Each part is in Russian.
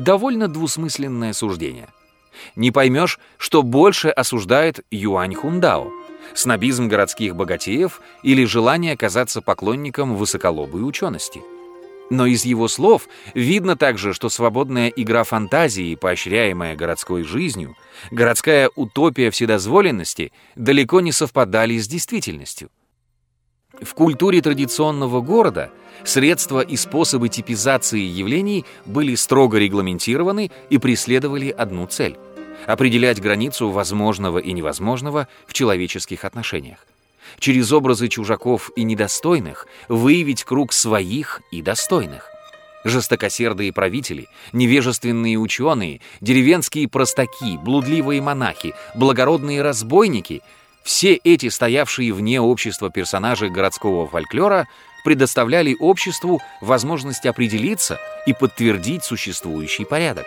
Довольно двусмысленное суждение. Не поймешь, что больше осуждает Юань Хундао – снобизм городских богатеев или желание казаться поклонником высоколобой учености. Но из его слов видно также, что свободная игра фантазии, поощряемая городской жизнью, городская утопия вседозволенности далеко не совпадали с действительностью. В культуре традиционного города средства и способы типизации явлений были строго регламентированы и преследовали одну цель — определять границу возможного и невозможного в человеческих отношениях. Через образы чужаков и недостойных выявить круг своих и достойных. Жестокосердые правители, невежественные ученые, деревенские простаки, блудливые монахи, благородные разбойники — все эти стоявшие вне общества персонажи городского фольклора предоставляли обществу возможность определиться и подтвердить существующий порядок.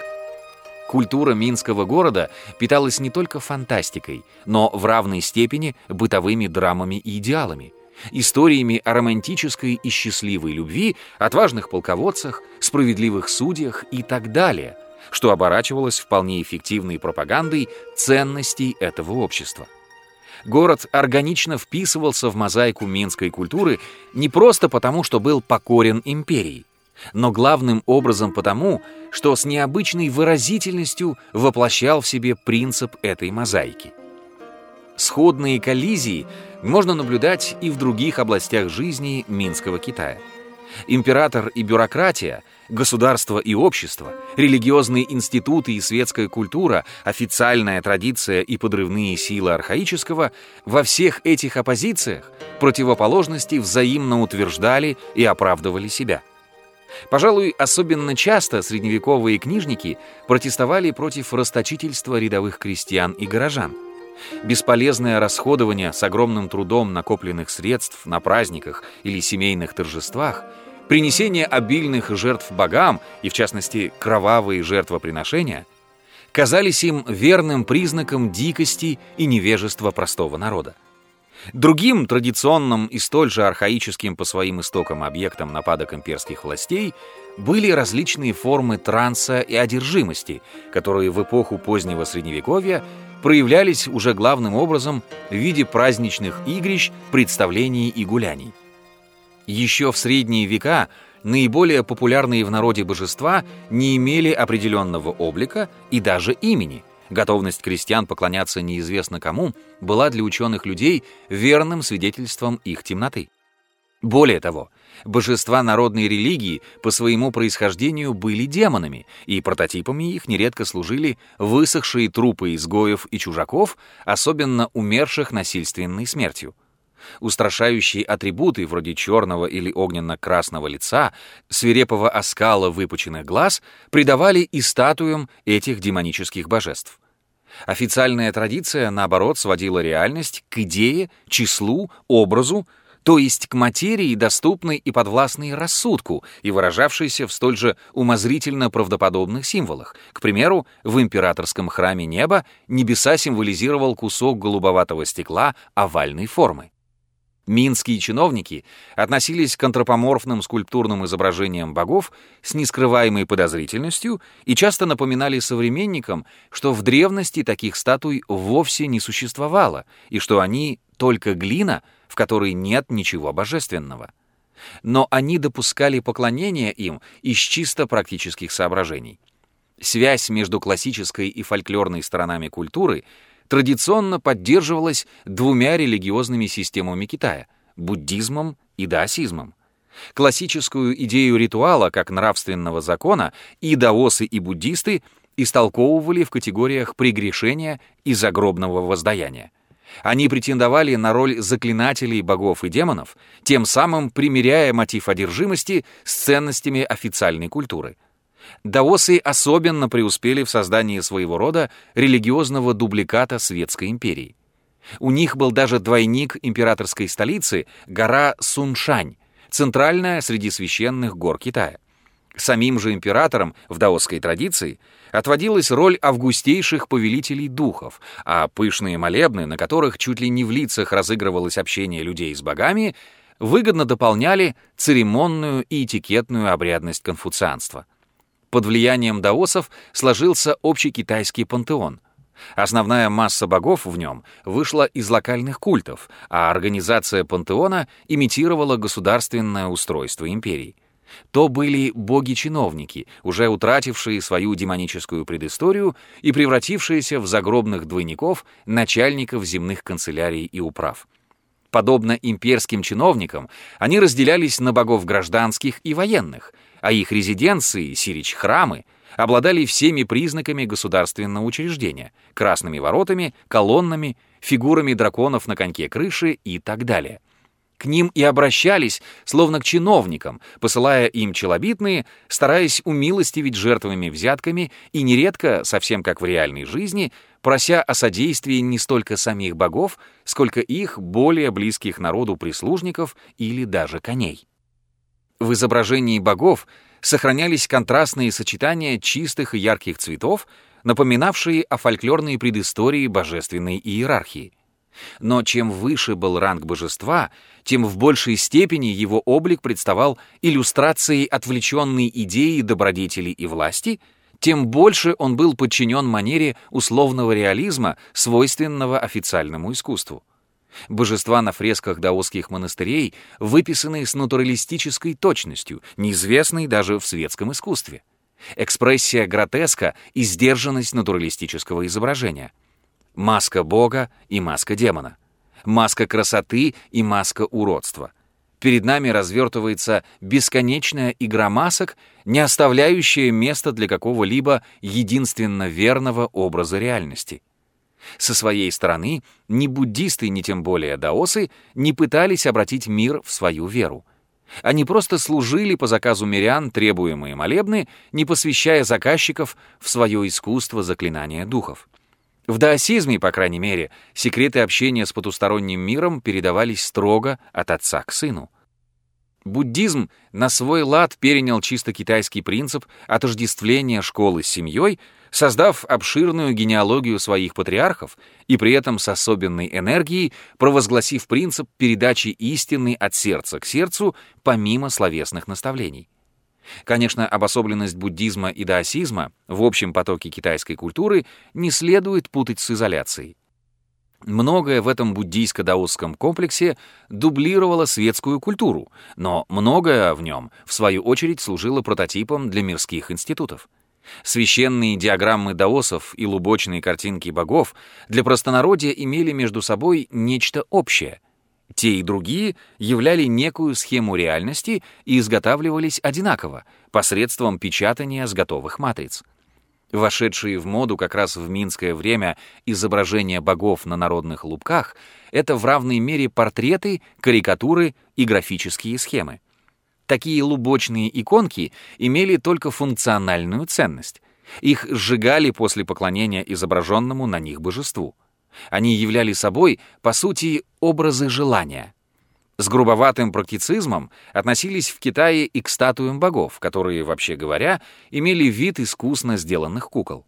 Культура Минского города питалась не только фантастикой, но в равной степени бытовыми драмами и идеалами, историями о романтической и счастливой любви, отважных полководцах, справедливых судьях и так далее, что оборачивалось вполне эффективной пропагандой ценностей этого общества. Город органично вписывался в мозаику минской культуры не просто потому, что был покорен империей, но главным образом потому, что с необычной выразительностью воплощал в себе принцип этой мозаики. Сходные коллизии можно наблюдать и в других областях жизни Минского Китая. Император и бюрократия Государство и общество, религиозные институты и светская культура, официальная традиция и подрывные силы архаического во всех этих оппозициях противоположности взаимно утверждали и оправдывали себя. Пожалуй, особенно часто средневековые книжники протестовали против расточительства рядовых крестьян и горожан. Бесполезное расходование с огромным трудом накопленных средств на праздниках или семейных торжествах – принесение обильных жертв богам, и в частности кровавые жертвоприношения, казались им верным признаком дикости и невежества простого народа. Другим традиционным и столь же архаическим по своим истокам объектом нападок имперских властей были различные формы транса и одержимости, которые в эпоху позднего Средневековья проявлялись уже главным образом в виде праздничных игрищ, представлений и гуляний. Еще в средние века наиболее популярные в народе божества не имели определенного облика и даже имени. Готовность крестьян поклоняться неизвестно кому была для ученых людей верным свидетельством их темноты. Более того, божества народной религии по своему происхождению были демонами, и прототипами их нередко служили высохшие трупы изгоев и чужаков, особенно умерших насильственной смертью. Устрашающие атрибуты, вроде черного или огненно-красного лица, свирепого оскала выпученных глаз, придавали и статуям этих демонических божеств. Официальная традиция, наоборот, сводила реальность к идее, числу, образу, то есть к материи, доступной и подвластной рассудку, и выражавшейся в столь же умозрительно правдоподобных символах. К примеру, в императорском храме неба небеса символизировал кусок голубоватого стекла овальной формы. Минские чиновники относились к антропоморфным скульптурным изображениям богов с нескрываемой подозрительностью и часто напоминали современникам, что в древности таких статуй вовсе не существовало и что они только глина, в которой нет ничего божественного. Но они допускали поклонение им из чисто практических соображений. Связь между классической и фольклорной сторонами культуры — традиционно поддерживалась двумя религиозными системами Китая — буддизмом и даосизмом. Классическую идею ритуала как нравственного закона и даосы, и буддисты истолковывали в категориях прегрешения и загробного воздаяния. Они претендовали на роль заклинателей богов и демонов, тем самым примиряя мотив одержимости с ценностями официальной культуры — Даосы особенно преуспели в создании своего рода религиозного дубликата Светской империи. У них был даже двойник императорской столицы, гора Суншань, центральная среди священных гор Китая. Самим же императором в даосской традиции отводилась роль августейших повелителей духов, а пышные молебны, на которых чуть ли не в лицах разыгрывалось общение людей с богами, выгодно дополняли церемонную и этикетную обрядность конфуцианства. Под влиянием даосов сложился общий китайский пантеон. Основная масса богов в нем вышла из локальных культов, а организация пантеона имитировала государственное устройство империи. То были боги-чиновники, уже утратившие свою демоническую предысторию и превратившиеся в загробных двойников начальников земных канцелярий и управ. Подобно имперским чиновникам, они разделялись на богов гражданских и военных, а их резиденции, сирич-храмы, обладали всеми признаками государственного учреждения — красными воротами, колоннами, фигурами драконов на коньке крыши и так далее. К ним и обращались, словно к чиновникам, посылая им челобитные, стараясь умилостивить жертвами взятками и нередко, совсем как в реальной жизни, прося о содействии не столько самих богов, сколько их более близких народу прислужников или даже коней. В изображении богов сохранялись контрастные сочетания чистых и ярких цветов, напоминавшие о фольклорной предыстории божественной иерархии. Но чем выше был ранг божества, тем в большей степени его облик представал иллюстрацией отвлеченной идеи добродетели и власти — тем больше он был подчинен манере условного реализма, свойственного официальному искусству. Божества на фресках даосских монастырей выписаны с натуралистической точностью, неизвестной даже в светском искусстве. Экспрессия гротеска и сдержанность натуралистического изображения. Маска бога и маска демона. Маска красоты и маска уродства — перед нами развертывается бесконечная игра масок, не оставляющая места для какого-либо единственно верного образа реальности. Со своей стороны, ни буддисты, ни тем более даосы не пытались обратить мир в свою веру. Они просто служили по заказу мирян требуемые молебны, не посвящая заказчиков в свое искусство заклинания духов. В даосизме, по крайней мере, секреты общения с потусторонним миром передавались строго от отца к сыну. Буддизм на свой лад перенял чисто китайский принцип отождествления школы с семьей, создав обширную генеалогию своих патриархов и при этом с особенной энергией провозгласив принцип передачи истины от сердца к сердцу помимо словесных наставлений. Конечно, обособленность буддизма и даосизма в общем потоке китайской культуры не следует путать с изоляцией. Многое в этом буддийско-даосском комплексе дублировало светскую культуру, но многое в нем, в свою очередь, служило прототипом для мирских институтов. Священные диаграммы даосов и лубочные картинки богов для простонародья имели между собой нечто общее. Те и другие являли некую схему реальности и изготавливались одинаково, посредством печатания с готовых матриц. Вошедшие в моду как раз в минское время изображения богов на народных лубках — это в равной мере портреты, карикатуры и графические схемы. Такие лубочные иконки имели только функциональную ценность. Их сжигали после поклонения изображенному на них божеству. Они являли собой, по сути, образы желания — с грубоватым практицизмом относились в Китае и к статуям богов, которые, вообще говоря, имели вид искусно сделанных кукол.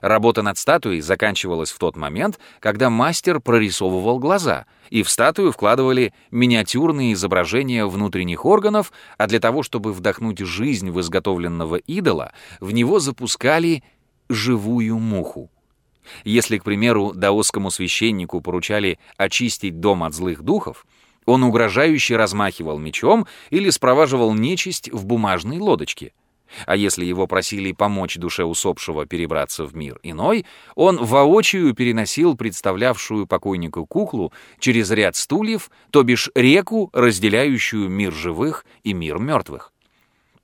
Работа над статуей заканчивалась в тот момент, когда мастер прорисовывал глаза, и в статую вкладывали миниатюрные изображения внутренних органов, а для того, чтобы вдохнуть жизнь в изготовленного идола, в него запускали живую муху. Если, к примеру, даосскому священнику поручали очистить дом от злых духов, он угрожающе размахивал мечом или спроваживал нечисть в бумажной лодочке. А если его просили помочь душе усопшего перебраться в мир иной, он воочию переносил представлявшую покойнику куклу через ряд стульев, то бишь реку, разделяющую мир живых и мир мертвых.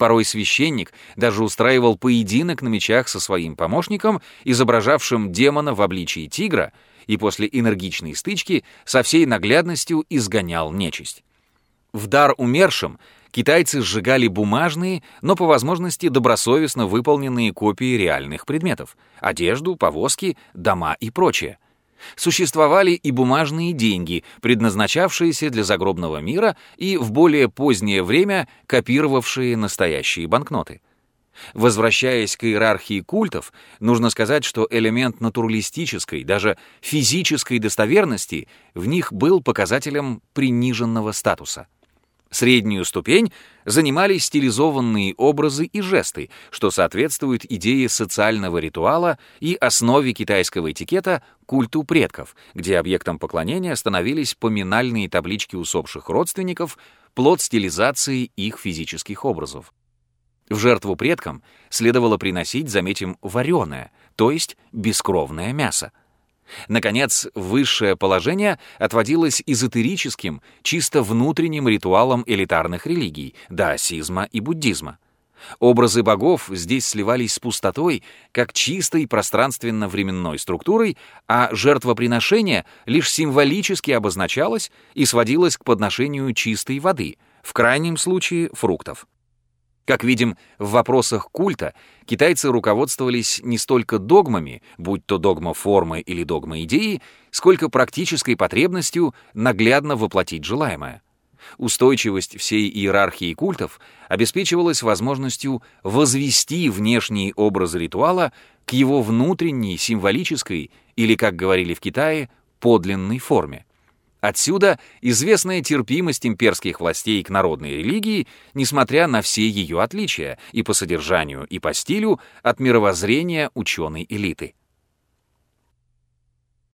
Порой священник даже устраивал поединок на мечах со своим помощником, изображавшим демона в обличии тигра, и после энергичной стычки со всей наглядностью изгонял нечисть. В дар умершим китайцы сжигали бумажные, но по возможности добросовестно выполненные копии реальных предметов — одежду, повозки, дома и прочее. Существовали и бумажные деньги, предназначавшиеся для загробного мира и в более позднее время копировавшие настоящие банкноты — Возвращаясь к иерархии культов, нужно сказать, что элемент натуралистической, даже физической достоверности в них был показателем приниженного статуса. Среднюю ступень занимали стилизованные образы и жесты, что соответствует идее социального ритуала и основе китайского этикета культу предков, где объектом поклонения становились поминальные таблички усопших родственников, плод стилизации их физических образов. В жертву предкам следовало приносить, заметим, вареное, то есть бескровное мясо. Наконец, высшее положение отводилось эзотерическим, чисто внутренним ритуалам элитарных религий, даосизма и буддизма. Образы богов здесь сливались с пустотой, как чистой пространственно-временной структурой, а жертвоприношение лишь символически обозначалось и сводилось к подношению чистой воды, в крайнем случае фруктов. Как видим, в вопросах культа китайцы руководствовались не столько догмами, будь то догма формы или догма идеи, сколько практической потребностью наглядно воплотить желаемое. Устойчивость всей иерархии культов обеспечивалась возможностью возвести внешние образы ритуала к его внутренней, символической или, как говорили в Китае, подлинной форме. Отсюда известная терпимость имперских властей к народной религии, несмотря на все ее отличия и по содержанию, и по стилю от мировоззрения ученой элиты.